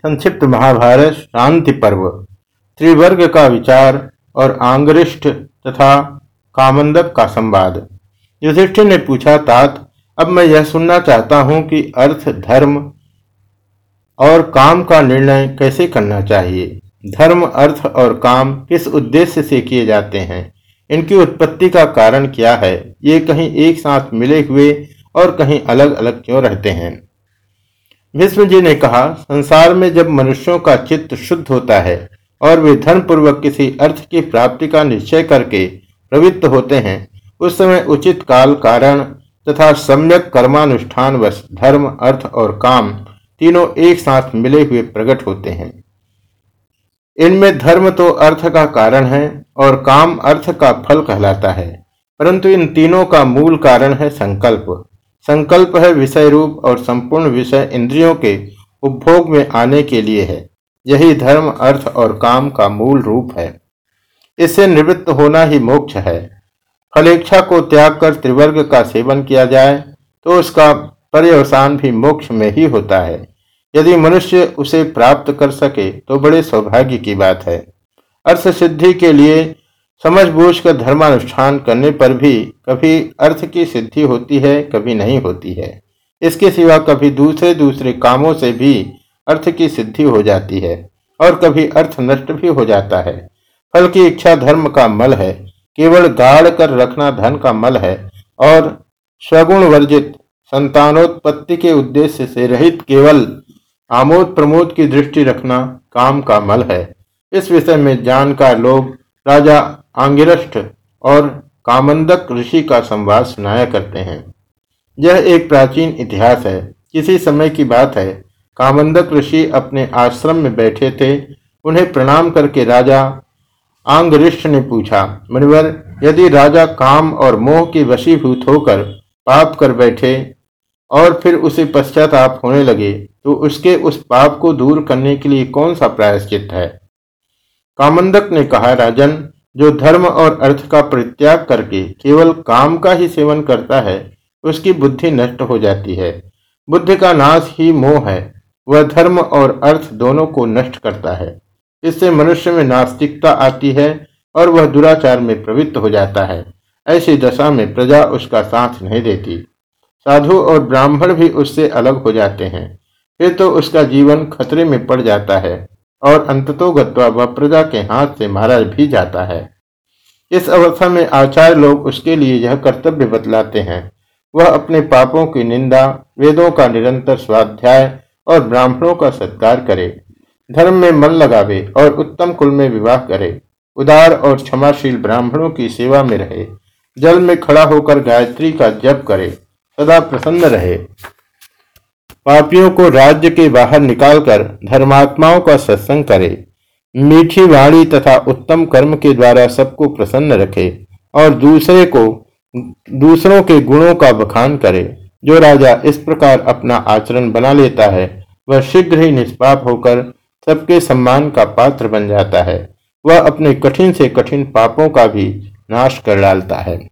संक्षिप्त महाभारत, शांति पर्व, त्रिवर्ग का विचार और आंगरिष्ठ तथा कामंदक का संवाद। युधिष्ठिर ने पूछा, तात, अब मैं यह सुनना चाहता हूँ कि अर्थ, धर्म और काम का निर्णय कैसे करना चाहिए? धर्म, अर्थ और काम किस उद्देश्य से किए जाते हैं? इनकी उत्पत्ति का कारण क्या है? ये कहीं एक साथ मिले हुए और कहीं अलग अलग क्यों रहते हैं? भीष्म जी ने कहा, संसार में जब मनुष्यों का चित्त शुद्ध होता है और वे धर्म पूर्वक किसी अर्थ की प्राप्ति का निश्चय करके प्रवृत्त होते हैं, उस समय उचित काल कारण तथा सम्यक कर्मानुष्ठान वश धर्म, अर्थ और काम तीनों एक साथ मिले हुए प्रकट होते हैं। इनमें धर्म तो अर्थ का कारण है और काम अर्थ का फल कहलाता है, परंतु इन तीनों का मूल कारण है संकल्प। संकल्प है विषय रूप और संपूर्ण विषय इंद्रियों के उपभोग में आने के लिए है। यही धर्म, अर्थ और काम का मूल रूप है। इससे निवृत्त होना ही मोक्ष है। फलेच्छा को त्याग कर त्रिवर्ग का सेवन किया जाए तो उसका पर्यवसान भी मोक्ष में ही होता है। यदि मनुष्य उसे प्राप्त कर सके तो बड़े सौभाग्य की बात है। अर्थ सिद्धि के लिए समझ बूझ कर धर्मानुष्ठान करने पर भी कभी अर्थ की सिद्धि होती है, कभी नहीं होती है। इसके सिवा कभी दूसरे दूसरे कामों से भी अर्थ की सिद्धि हो जाती है और कभी अर्थ नष्ट भी हो जाता है। फल की इच्छा धर्म का मल है, केवल गाड़ कर रखना धन का मल है और स्वगुण वर्जित संतानोत्पत्ति के उद्देश्य से रहित केवल आमोद प्रमोद की दृष्टि रखना काम का मल है। इस विषय में जानकार लोग राजा आंगिरष्ट और कामंदक ऋषि का संवाद सुनाया करते हैं। यह एक प्राचीन इतिहास है। किसी समय की बात है। कामंदक ऋषि अपने आश्रम में बैठे थे। उन्हें प्रणाम करके राजा आंगरिष्ठ ने पूछा, मुनिवर, यदि राजा काम और मोह की वशीभूत होकर पाप कर बैठे और फिर उसे पश्चाताप होने लगे तो उसके उस पाप को दूर करने के लिए कौन सा प्रायश्चित है? कामंदक ने कहा, राजन, जो धर्म और अर्थ का परित्याग करके केवल काम का ही सेवन करता है, उसकी बुद्धि नष्ट हो जाती है। बुद्धि का नाश ही मोह है। वह धर्म और अर्थ दोनों को नष्ट करता है। इससे मनुष्य में नास्तिकता आती है और वह दुराचार में प्रवृत्त हो जाता है। ऐसी दशा में प्रजा उसका साथ नहीं देती। साधु और ब्राह्मण भी उससे अलग हो जाते हैं। फिर तो उसका जीवन खतरे में पड़ जाता है। और अंततोगत्वा वह प्रजा के हाथ से मारा भी जाता है। इस अवस्था में आचार्य लोग उसके लिए यह कर्तव्य बतलाते हैं। वह अपने पापों की निंदा, वेदों का निरंतर स्वाध्याय और ब्राह्मणों का सत्कार करे, धर्म में मन लगावे और उत्तम कुल में विवाह करे, उदार और क्षमाशील ब्राह्मणों की सेवा में रहे, जल में खड़ा होकर गायत्री का जप करे, सदा प्रसन्न रहे। पापियों को राज्य के बाहर निकालकर धर्मात्माओं का सत्संग करे। मीठी वाणी तथा उत्तम कर्म के द्वारा सबको प्रसन्न रखे और दूसरे को, दूसरों के गुणों का बखान करे। जो राजा इस प्रकार अपना आचरण बना लेता है, वह शीघ्र ही निष्पाप होकर सबके सम्मान का पात्र बन जाता है। वह अपने कठिन से कठिन पापों का भी नाश कर डालता है।